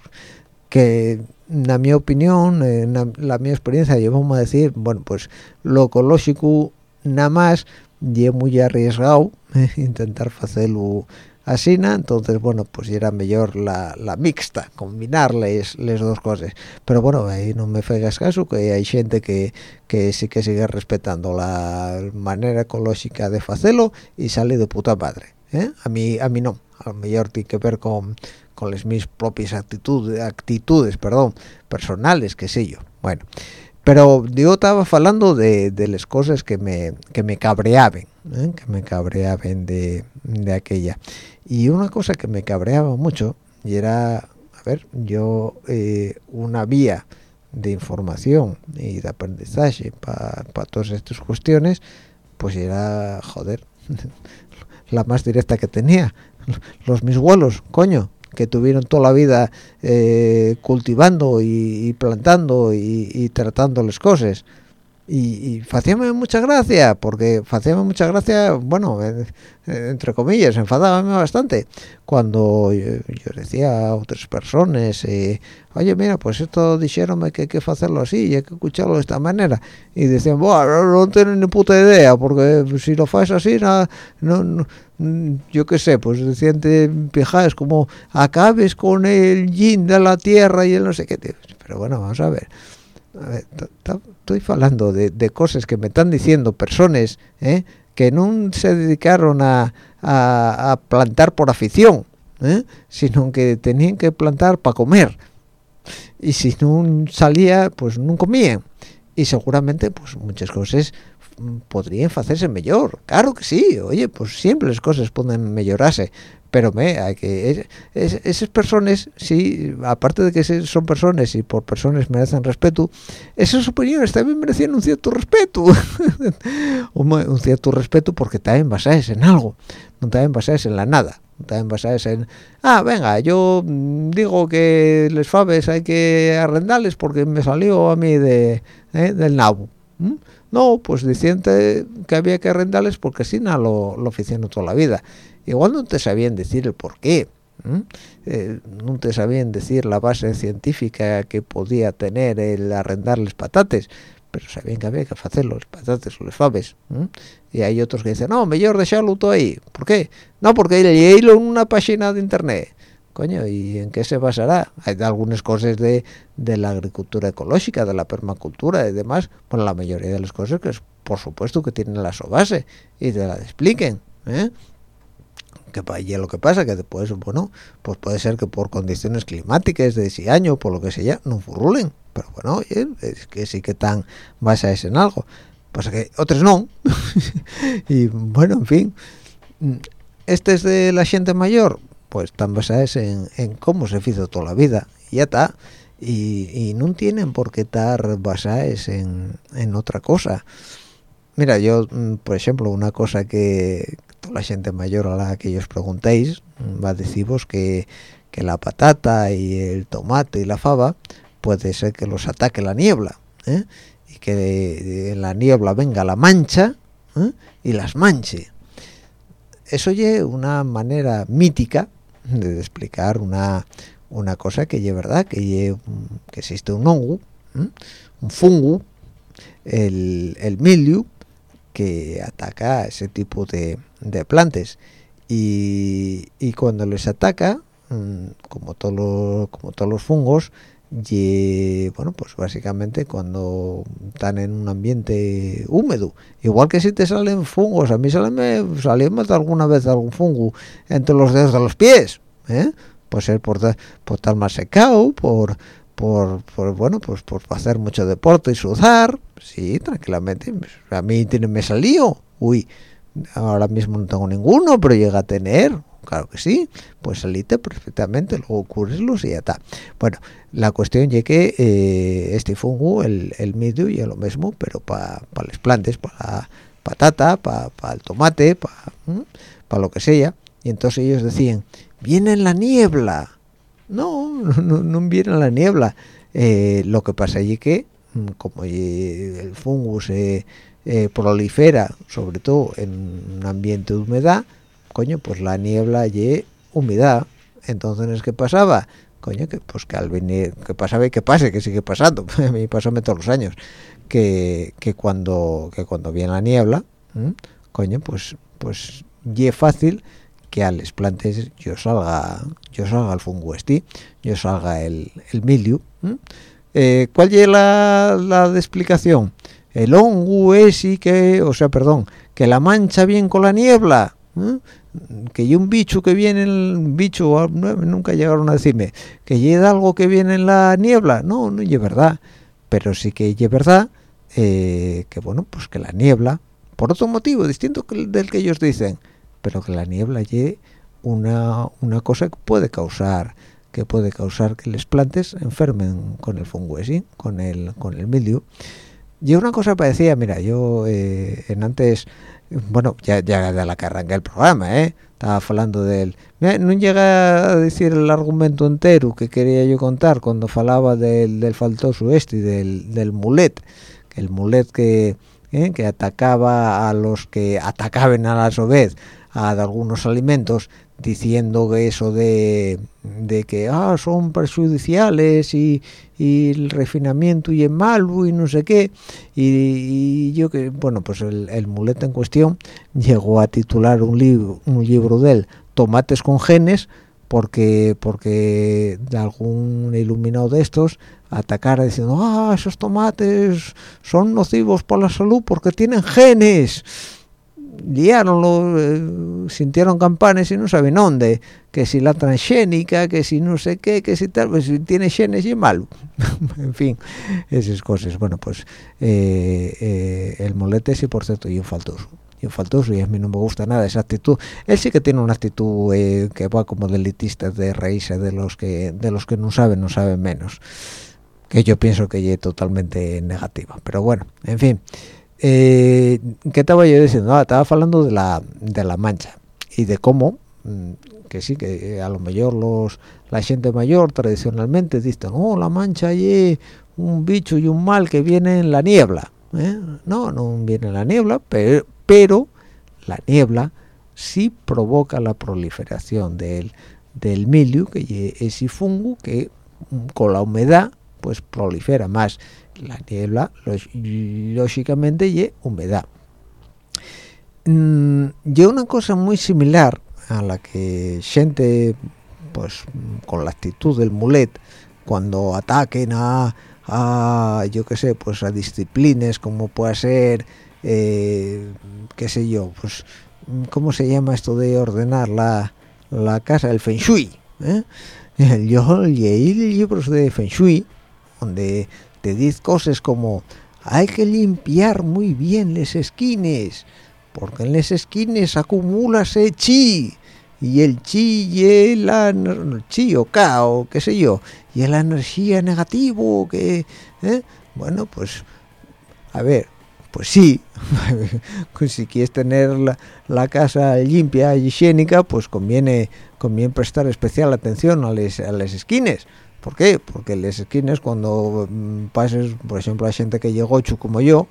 Speaker 2: que en mi opinión, en la, mi experiencia, llevamos a decir, bueno, pues lo ecológico nada más y muy arriesgado intentar hacerlo asina entonces bueno pues era mejor la, mixta combinarles las dos cosas pero bueno ahí no me fegas caso que hay gente que, que sí que sigue respetando la manera ecológica de hacerlo y sale de puta madre ¿eh? a mí a mí no a lo mejor tiene que ver con con las mis propias actitudes actitudes perdón personales qué sé yo bueno pero yo estaba hablando de, de las cosas que me que me cabreaban ¿eh? que me cabreaban de, de aquella y una cosa que me cabreaba mucho y era a ver yo eh, una vía de información y de aprendizaje para todas estas cuestiones pues era joder la más directa que tenía. Los mis vuelos coño que tuvieron toda la vida eh, cultivando y, plantando y, tratando las cosas y, y mucha gracia porque hacíame mucha gracia bueno entre comillas enfadábame bastante. Cuando yo, decía a otras personas eh, oye mira pues esto dijeronme que hay que hacerlo así y hay que escucharlo de esta manera y decían bueno no tienen ni puta idea porque si lo haces así no, yo qué sé pues decían es como acabes con el yin de la tierra y el no sé qué pero bueno vamos a ver estoy hablando de, cosas que me están diciendo personas ¿eh? que no se dedicaron a, plantar por afición, ¿eh? sino que tenían que plantar para comer. Y si no salía, pues no comían. Y seguramente, pues muchas cosas podrían hacerse mejor. Claro que sí, oye, pues siempre las cosas pueden mejorarse, pero me hay que esas personas sí aparte de que son personas y por personas merecen respeto esas opiniones también merecían un cierto respeto un, cierto respeto porque también basáis en algo no también basáis en la nada no también basáis en ah venga yo mm, digo que les faves hay que arrendarles porque me salió a mí de ¿eh? del nabo no pues diciendo que había que arrendarles porque así nada lo, lo toda la vida. Igual no te sabían decir el por qué eh, no te sabían decir la base científica que podía tener el arrendarles patates pero sabían que había que hacer los patates o los faves y hay otros que dicen no mejor dejarlo todo ahí ¿por qué? no porque leílo en una página de internet coño y en qué se basará hay algunas cosas de, de la agricultura ecológica de la permacultura y demás. Bueno la mayoría de las cosas que es por supuesto que tienen la su base y te la expliquen ¿eh? que y lo que pasa que después bueno pues puede ser que por condiciones climáticas de ese año por lo que sea no furrulen. Pero bueno es que sí que están basadas en algo. Pasa que otros no. Y bueno en fin este es de la gente mayor pues están basadas en, cómo se hizo toda la vida ya está y, no tienen por qué estar basadas en, en otra cosa mira yo mm, por ejemplo una cosa que, la gente mayor a la que os preguntéis va a deciros que, que la patata y el tomate y la fava puede ser que los ataque la niebla ¿eh? y que en la niebla venga la mancha ¿eh? y las manche eso es una manera mítica de explicar una, una cosa que es verdad que, que existe un hongo un fungo el, el milio que ataca a ese tipo de, de plantas y, cuando les ataca mm, como todos como todos los fungos y bueno pues básicamente cuando están en un ambiente húmedo igual que si te salen fungos a mí me salió alguna vez algún fungo entre los dedos de los pies ¿eh? puede ser por, por estar más secado por por, por, bueno pues por hacer mucho deporte y sudar. Sí tranquilamente a mí tiene me salió. Uy ahora mismo no tengo ninguno pero llega a tener claro que sí pues salite perfectamente luego cubrirlos y ya está bueno la cuestión es que eh, este fungo el, el medio y lo mismo pero para pa las plantas para la patata para el tomate para lo que sea. Y entonces ellos decían viene la niebla no, no, no viene la niebla. Eh, lo que pasa allí que, mm, como el fungus eh, prolifera, sobre todo en un ambiente de humedad, coño, pues la niebla y humedad. Entonces, ¿qué pasaba? Coño, que pues que al venir, que pasaba y que pase, que sigue pasando, a mí pasó todos los años, que, que cuando que cuando viene la niebla, coño, pues pues y fácil que a las plantas yo salga yo salga el fungo este yo salga el, el milio eh, ¿cuál es la, la explicación? el hongo es y que o sea perdón que la mancha bien con la niebla que hay un bicho que viene un bicho ah, nunca llegaron a decirme que llega algo que viene en la niebla. No no es verdad pero sí que es verdad eh, que bueno pues que la niebla por otro motivo distinto del que ellos dicen pero que la niebla llegue una, una cosa que puede causar que puede causar que las plantas enfermen con el fungo con el con el mildio y una cosa parecía mira yo eh, en antes bueno ya ya de la que arranqué el programa eh estaba hablando del no llega a decir el argumento entero que quería yo contar cuando falaba del, del faltoso este del, del mulet. El mulet que eh, que atacaba a los que atacaban a la vez a algunos alimentos diciendo eso de, de que ah, son perjudiciales y, y, el refinamiento y es malo y no sé qué y, yo que bueno pues el, el, muleta en cuestión llegó a titular un libro un libro de él tomates con genes porque porque algún iluminado de estos atacara diciendo ah esos tomates son nocivos para la salud porque tienen genes liaronlo, eh, sintieron campanas y no saben dónde, que si la transgénica, que si no sé qué, que si tal, pues si tiene genes y malo. en fin, esas cosas. Bueno, pues eh, eh, el molete sí, por cierto, y un faltoso. Y un faltoso, y a mí no me gusta nada esa actitud. Él sí que tiene una actitud que va como delitista de reírse de los que de los que no saben, no saben menos. Que yo pienso que es totalmente negativa. Pero bueno, en fin eh, ¿qué estaba yo diciendo? Estaba hablando de la, de la mancha y de cómo, mm, que sí, que a lo mejor los, la gente mayor tradicionalmente dicen, oh, la mancha y un bicho y un mal que viene en la niebla. ¿eh? No, no viene en la niebla, pero, pero la niebla sí provoca la proliferación del, del milio, que es ese fungo que mm, con la humedad pues prolifera más la niebla lógicamente y humedad mm, y una cosa muy similar a la que gente pues con la actitud del mulet cuando ataquen a, a yo qué sé pues a disciplinas como puede ser eh, qué sé yo pues cómo se llama esto de ordenar la, la casa el feng shui ¿eh? yo leí libros de feng shui donde te dice cosas como hay que limpiar muy bien las esquines porque en las esquines acumulase chi y el chi y la chi o ka o qué sé yo y la energía negativo que ¿eh? bueno pues a ver pues sí pues si quieres tener la, casa limpia y higiénica pues conviene conviene prestar especial atención a las, a las esquines ¿Por qué? Porque las esquinas cuando mm, pases, por ejemplo, hay gente que llegó como yo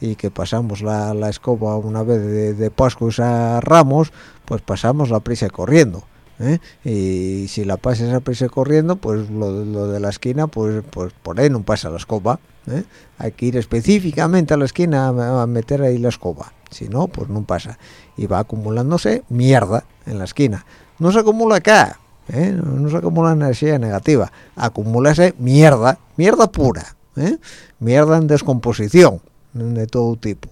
Speaker 2: y que pasamos la, la, escoba una vez de, de Pascua a Ramos, pues pasamos la prisa corriendo. ¿eh? Y si la pasas a prisa corriendo, pues lo, lo, de la esquina, pues, pues por ahí no pasa la escoba. ¿eh? Hay que ir específicamente a la esquina a, a meter ahí la escoba. Si no, pues no pasa. Y va acumulándose mierda en la esquina. No se acumula acá, ¿eh? no se acumula energía negativa, acumula mierda, mierda pura, ¿eh? mierda en descomposición de todo tipo.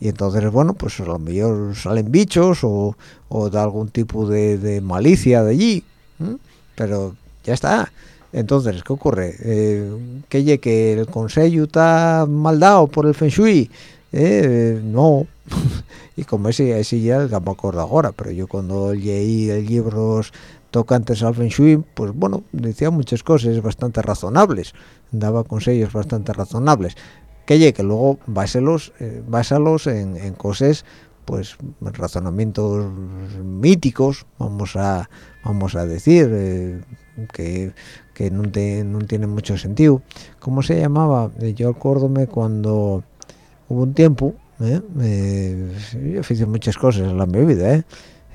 Speaker 2: Y entonces, bueno, pues a lo mejor salen bichos o, o de algún tipo de, malicia de allí, ¿eh? pero ya está. Entonces, ¿qué ocurre? Eh, que que el consejo está mal dado por el Feng Shui. no, y como ese, ese ya me acuerdo ahora, pero yo cuando leí libros tocantes al Feng Shui, pues bueno, decía muchas cosas bastante razonables, daba consejos bastante razonables. Que que luego báselos, eh, básalos en, en, cosas, pues razonamientos míticos, vamos a vamos a decir, eh, que, que no, no tiene mucho sentido. ¿Cómo se llamaba? Eh, yo acuérdome cuando hubo un tiempo, eh, yo hice muchas cosas en la mi vida, ¿eh?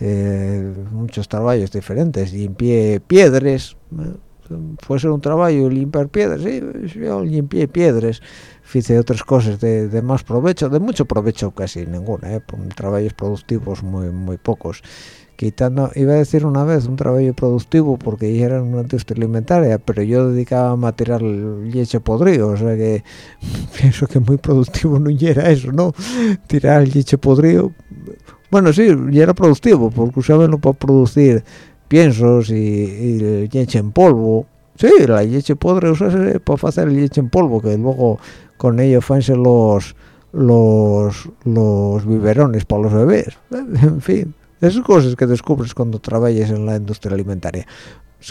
Speaker 2: Eh, muchos trabajos diferentes limpié piedras puede ser un trabajo limpiar piedras sí yo limpié piedras hice otras cosas de, más provecho de mucho provecho casi ninguna ¿eh? trabajos productivos muy muy pocos quitando iba a decir una vez un trabajo productivo porque era una industria alimentaria pero yo dedicaba a material leche podrido o sea que pienso que muy productivo no era eso no tirar leche podrido bueno, sí, ya era productivo, porque usaban para producir piensos y, leche en polvo. Sí, la leche podre usarse para hacer leche en polvo, que luego con ello fanse los los los biberones para los bebés. En fin, esas cosas que descubres cuando trabajas en la industria alimentaria.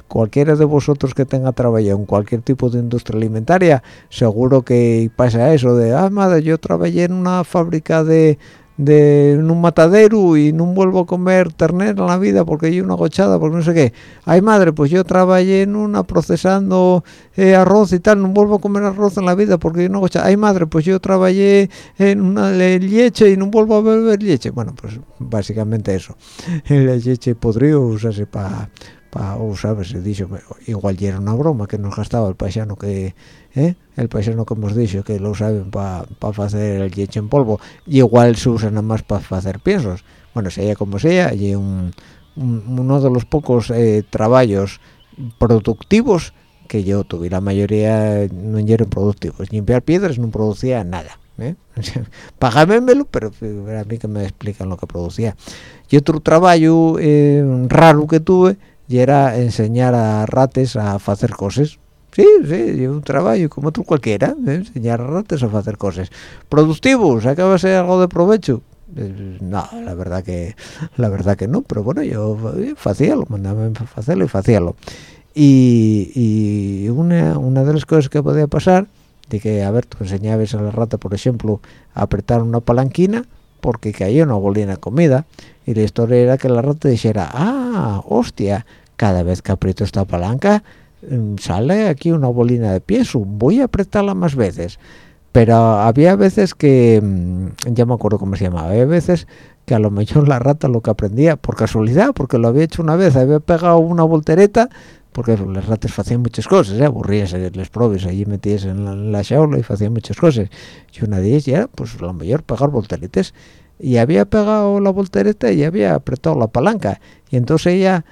Speaker 2: cualquiera de vosotros que tenga trabajado en cualquier tipo de industria alimentaria seguro que pasa eso de ah madre yo trabajé en una fábrica de de un matadero y no vuelvo a comer ternera en la vida porque hay una gochada porque no sé qué. Ay madre pues yo trabajé en una procesando eh, arroz y tal no vuelvo a comer arroz en la vida porque hay una gochada ay madre pues yo trabajé en una leche y no vuelvo a beber leche. Bueno pues básicamente eso. La leche podría usarse para pa, o sabes dicho igual ya era una broma que nos gastaba el paisano que ¿eh? el paisano que hemos dicho que lo saben para hacer el leche en polvo y igual se usa nada más para hacer piensos bueno sea como sea y un, uno de los pocos eh, trabajos productivos que yo tuve la mayoría no eran productivos limpiar piedras no producía nada ¿eh? pagámelo pero a mí que me explican lo que producía y otro trabajo eh, raro que tuve y era enseñar a rates a hacer cosas Sí, sí, un trabajo como tú cualquiera, ¿eh? enseñar a rates a hacer cosas. ¿Productivos? ¿Acaba de ser algo de provecho? Eh, no, la verdad que la verdad que no, pero bueno, yo hacía lo, mandaba a hacerlo y hacíalo. Y, y una, una de las cosas que podía pasar, de que, a ver, tú enseñabas a la rata, por ejemplo, a apretar una palanquina, porque caía una bolina comida, y la historia era que la rata dijera, ah, hostia, cada vez que aprieto esta palanca, Mm, sale aquí una bolina de piezo, voy a apretarla más veces. Pero había veces que, mm, ya me acuerdo cómo se llamaba, había veces que a lo mejor la rata lo que aprendía, por casualidad, porque lo había hecho una vez, había pegado una voltereta, porque las ratas hacían muchas cosas, ¿eh? aburrías les probes, allí metías en la, en la y hacían muchas cosas. Y una de ellas ya, pues lo mejor pegar volteretes. Y había pegado la voltereta y había apretado la palanca. Y entonces ella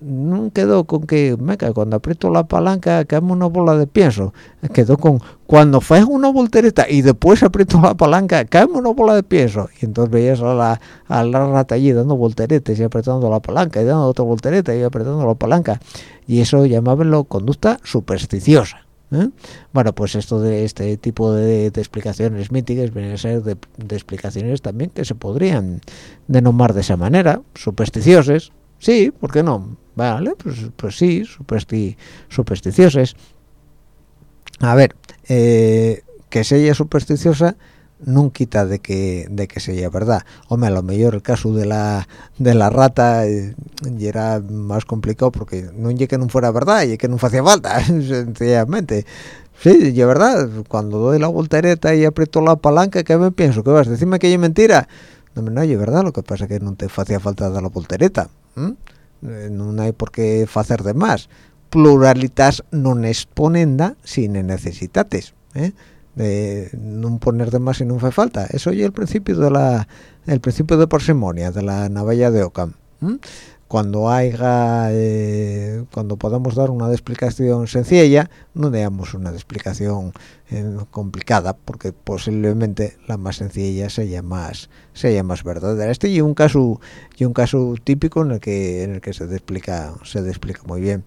Speaker 2: no quedó con que meca cuando aprieto la palanca cae una bola de pienso quedó con cuando fue una voltereta y después aprieto la palanca cae una bola de pienso y entonces veías a la, a la rata allí dando volteretas y apretando la palanca y dando otra voltereta y apretando la palanca. Y eso llamábalo conducta supersticiosa ¿eh? Bueno, pues esto de este tipo de, explicaciones míticas vienen a ser de, de, explicaciones también que se podrían denominar de esa manera, supersticiosas, Sí, ¿por qué no? Vale, pues, pues sí, supersti supersticiosos. A ver, eh, que sea supersticiosa no quita de que de que sea verdad. Hombre, a lo mejor el caso de la de la rata eh, era más complicado porque no y que no fuera verdad y que no hacía falta, sencillamente. Sí, es verdad, cuando doy la voltereta y aprieto la palanca, ¿qué me pienso? ¿Qué vas? Decirme que es mentira. No, no, es verdad, lo que pasa es que no te hacía falta dar la voltereta. Eh, no hay por qué hacer de más. Pluralitas non exponenda sin necesitates ¿eh? de no poner de más si no hace falta. Eso es el principio de la el principio de parsimonia de la navalla de Ockham cuando haya eh, cuando podamos dar una explicación sencilla no damos una explicación eh, complicada porque posiblemente la más sencilla sea más sea más verdadera. Este y un caso y un caso típico en el que en el que se explica se explica muy bien.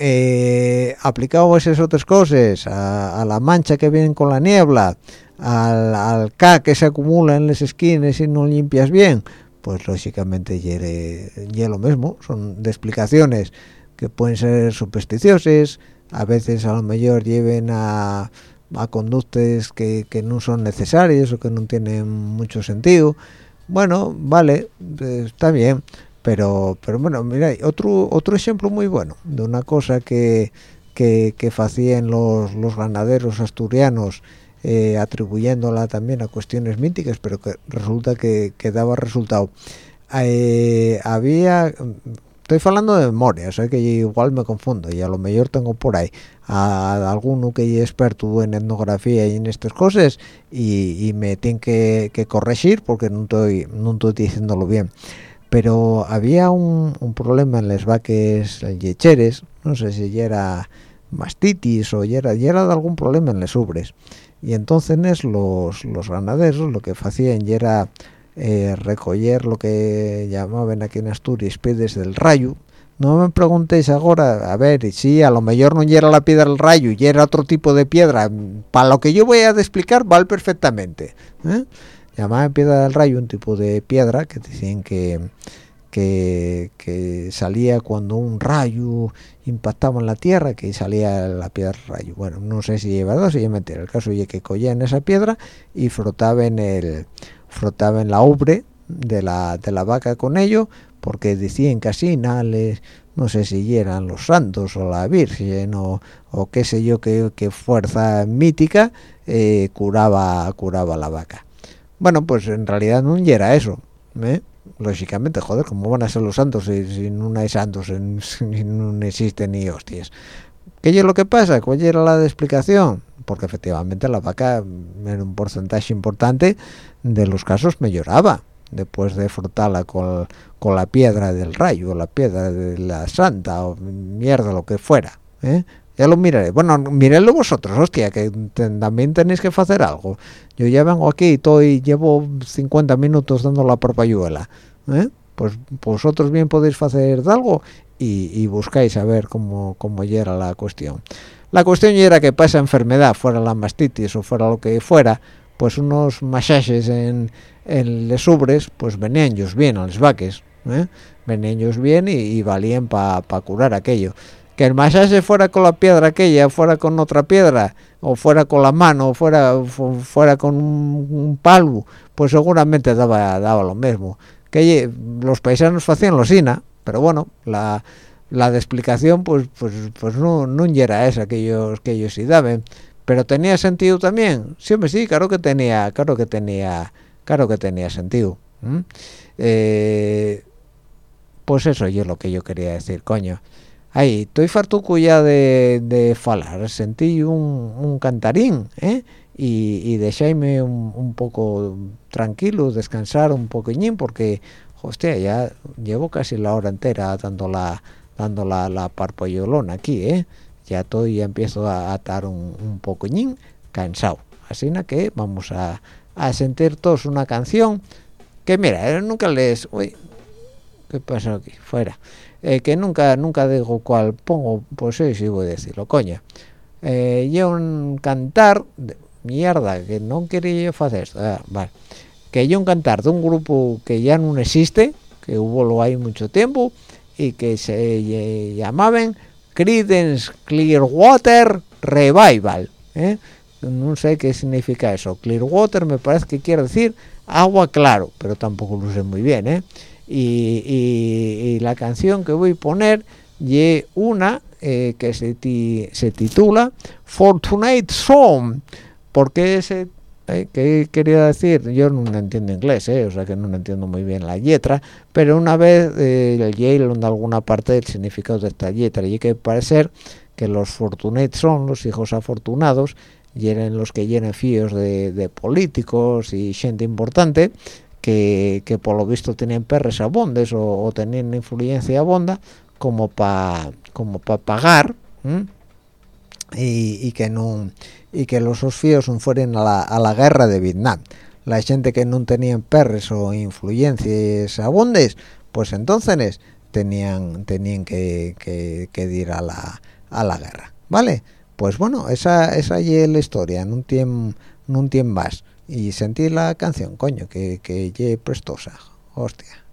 Speaker 2: Eh, aplicado esas otras cosas a, la mancha que vienen con la niebla al, al K que se acumula en las esquinas y no limpias bien pues lógicamente ya lo mismo, son de explicaciones que pueden ser supersticiosas, a veces a lo mejor lleven a, a conductas que, no son necesarias o que no tienen mucho sentido. Bueno, vale, está bien, pero pero bueno, mira, otro otro ejemplo muy bueno de una cosa que que, que hacían los, los ganaderos asturianos eh, atribuyéndola también a cuestiones míticas, pero que resulta que, que daba resultado. Eh, había, estoy hablando de memoria, sé que igual me confundo y a lo mejor tengo por ahí a, alguno que es experto en etnografía y en estas cosas y, me tiene que, corregir porque no estoy, no estoy diciéndolo bien pero había un, problema en las vaques lecheres, no sé si ya era mastitis o ya era, ya era de algún problema en las ubres y entonces los, los ganaderos lo que hacían era eh, recoger lo que llamaban aquí en Asturias piedras del rayo no me preguntéis ahora a ver si a lo mejor no era la piedra del rayo y era otro tipo de piedra para lo que yo voy a explicar vale perfectamente ¿eh? piedra del rayo un tipo de piedra que decían que que, salía cuando un rayo impactaba en la tierra que salía la piedra rayo. Bueno no sé si lleva dos si es mentira el caso es que cogían esa piedra y frotaba en el frotaba en la ubre de la, de la vaca con ello porque decían que así no sé si eran los santos o la virgen o, o qué sé yo qué, fuerza mítica eh, curaba curaba la vaca. Bueno pues en realidad no era eso ¿eh? Lógicamente joder cómo van a ser los santos si, no hay santos si, no existen ni hostias ¿qué es lo que pasa? ¿cuál era la explicación? porque efectivamente la vaca en un porcentaje importante de los casos me lloraba después de frotarla con, con la piedra del rayo, la piedra de la santa, o mierda, lo que fuera. ¿eh? Ya lo miraré. Bueno, mirenlo vosotros, hostia, que también tenéis que hacer algo. Yo ya vengo aquí y estoy, llevo 50 minutos dando la propayuela. ¿eh? Pues vosotros bien podéis hacer algo y, buscáis a ver cómo, cómo era la cuestión. La cuestión era que pasa enfermedad, fuera la mastitis o fuera lo que fuera, pues unos masajes en, en les ubres pues venían ellos bien a los vaques ¿eh? venían ellos bien y, valían para curar aquello que el masaje fuera con la piedra aquella fuera con otra piedra o fuera con la mano o fuera fuera con un, palo pues seguramente daba daba lo mismo. Que los paisanos hacían lo sina pero bueno la la de explicación pues pues pues no no era esa que ellos que ellos sí daban pero tenía sentido también. Sí sí claro que tenía claro que tenía claro que tenía sentido eh, pues eso es lo que yo quería decir coño ahí estoy fartuco ya de, de falar sentí un, cantarín ¿eh? y, y dejáis-me un, poco tranquilo descansar un poquillín porque hostia ya llevo casi la hora entera dando la dando la, la parpollolona aquí ¿eh? ya estoy ya empiezo a atar un, un poquillín cansado así que vamos a a sentir todos una canción que mira eh, nunca les uy qué pasa aquí fuera eh, que nunca nunca digo cuál pongo pues sí sí voy a decirlo coño eh, yo un cantar mierda que no quería hacer esto ah, vale que yo un cantar de un grupo que ya no existe que hubo lo hay mucho tiempo y que se llamaban Creedence Clearwater Revival ¿eh? no sé qué significa eso Clearwater me parece que quiere decir agua claro pero tampoco lo sé muy bien ¿eh? Y, la canción que voy a poner y una eh, que se, se titula Fortunate Song porque ese eh, ¿Qué quería decir? Yo no entiendo inglés, ¿eh? o sea que no entiendo muy bien la letra, pero una vez eh, el Yale en alguna parte del significado de esta letra, y que parecer que los fortunate son los hijos afortunados, y eran los que llenan fíos de, políticos y gente importante que, por lo visto tenían perres abondes o, o tenían influencia abonda como para como para pagar y, que no y que los fíos no fueran a la, a la guerra de Vietnam. La gente que no tenían perres o influencias abondes pues entonces tenían tenían que, que, que ir a la, a la guerra vale pues bueno esa esa es la historia un tiempo un tiempo más y sentí la canción coño que que ye prestosa hostia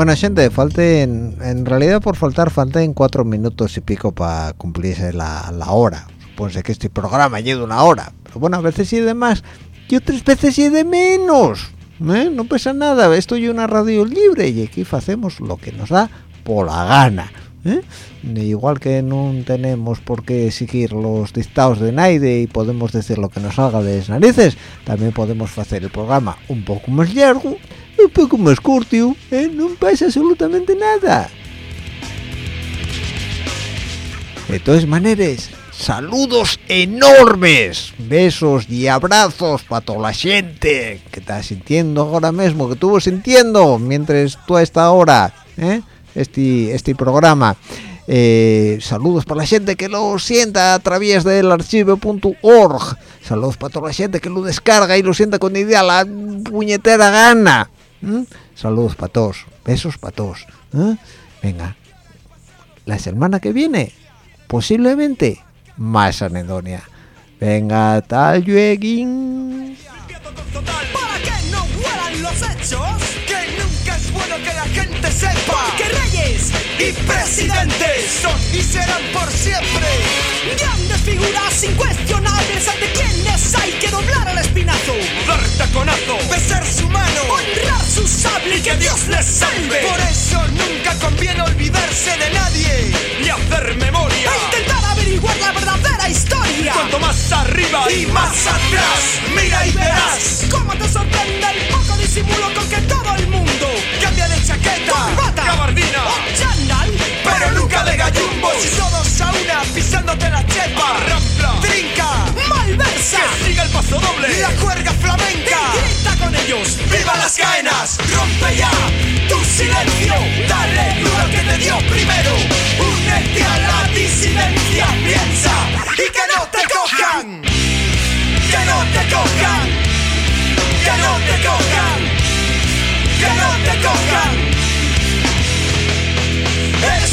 Speaker 2: Bueno, gente, falten, en realidad por faltar faltan cuatro minutos y pico para cumplirse la, la hora. Supone que este programa lleva una hora, pero bueno, a veces y de más y otras veces y de menos. ¿eh? No pesa nada, esto es una radio libre y aquí hacemos lo que nos da por la gana. ¿eh? Igual que no tenemos por qué seguir los dictados de Naide y podemos decir lo que nos salga de las narices, también podemos hacer el programa un poco más largo un poco más corto, ¿eh? no pasa absolutamente nada. De todas maneras, saludos enormes, besos y abrazos para toda la gente que está sintiendo ahora mismo, que estuvo sintiendo mientras tú a esta hora, ¿eh? este, este programa. Eh, saludos para la gente que lo sienta a través del archivo.org. Saludos para toda la gente que lo descarga y lo sienta con idea la puñetera gana. ¿Mm? Saludos para todos, besos para todos. ¿eh? Venga, la semana que viene, posiblemente más anedonia. Venga, tal yueguín.
Speaker 3: Para que no mueran los hechos, que nunca es bueno que la gente sepa que reyes y presidentes son y serán por siempre grandes figuras incuestionables ante quienes hay que doblar el espinazo, dar taconazo, besar su mano, honrar su sable y que Dios les salve. Por eso nunca conviene olvidarse de nadie ni hacer memoria e intentar averiguar la verdadera historia. Cuanto más arriba y más atrás, mira y verás cómo te sorprende el poco disimulo con que todo el mundo cambia de chaqueta, corbata, gabardina pero nunca de gallumbos. Y todos a una pisándote la chepa, rampla, trinca, malversa, que siga el paso doble, y la cuerga flamenca, y grita con ellos, viva las caenas, rompe ya tu silencio, dale duro al que te dio primero, únete a la disidencia, piensa y que no te cojan, que no te cojan, que no te cojan, que no te cojan.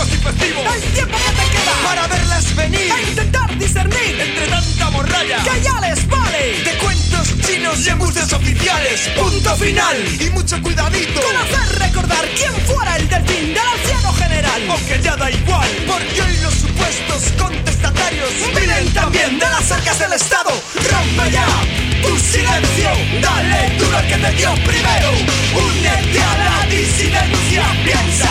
Speaker 3: Domingos y festivos El tiempo que te queda. Para verlas venir. E intentar discernir entre tanta morralla. Que ya les vale. De cuentos chinos y embuses oficiales. Punto final. Y mucho cuidadito. Con hacer recordar quién fuera el delfín del anciano general. Aunque ya da igual Porque hoy los supuestos contestatarios Vienen también de las arcas del Estado. Rompe ya tu silencio. Dale duro al que te dio primero. Únete a la disidencia. Piensa